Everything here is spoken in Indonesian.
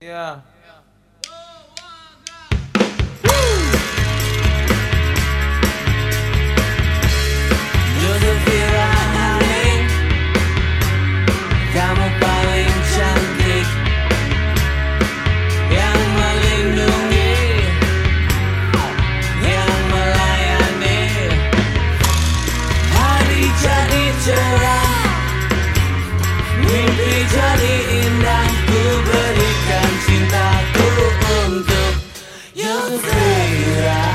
Yeah. Yudhvira Hari Kamu paling cantik. Yang melindungi. Yang melayani. Hari jadi cerah. Mimpi jadi indah. feira.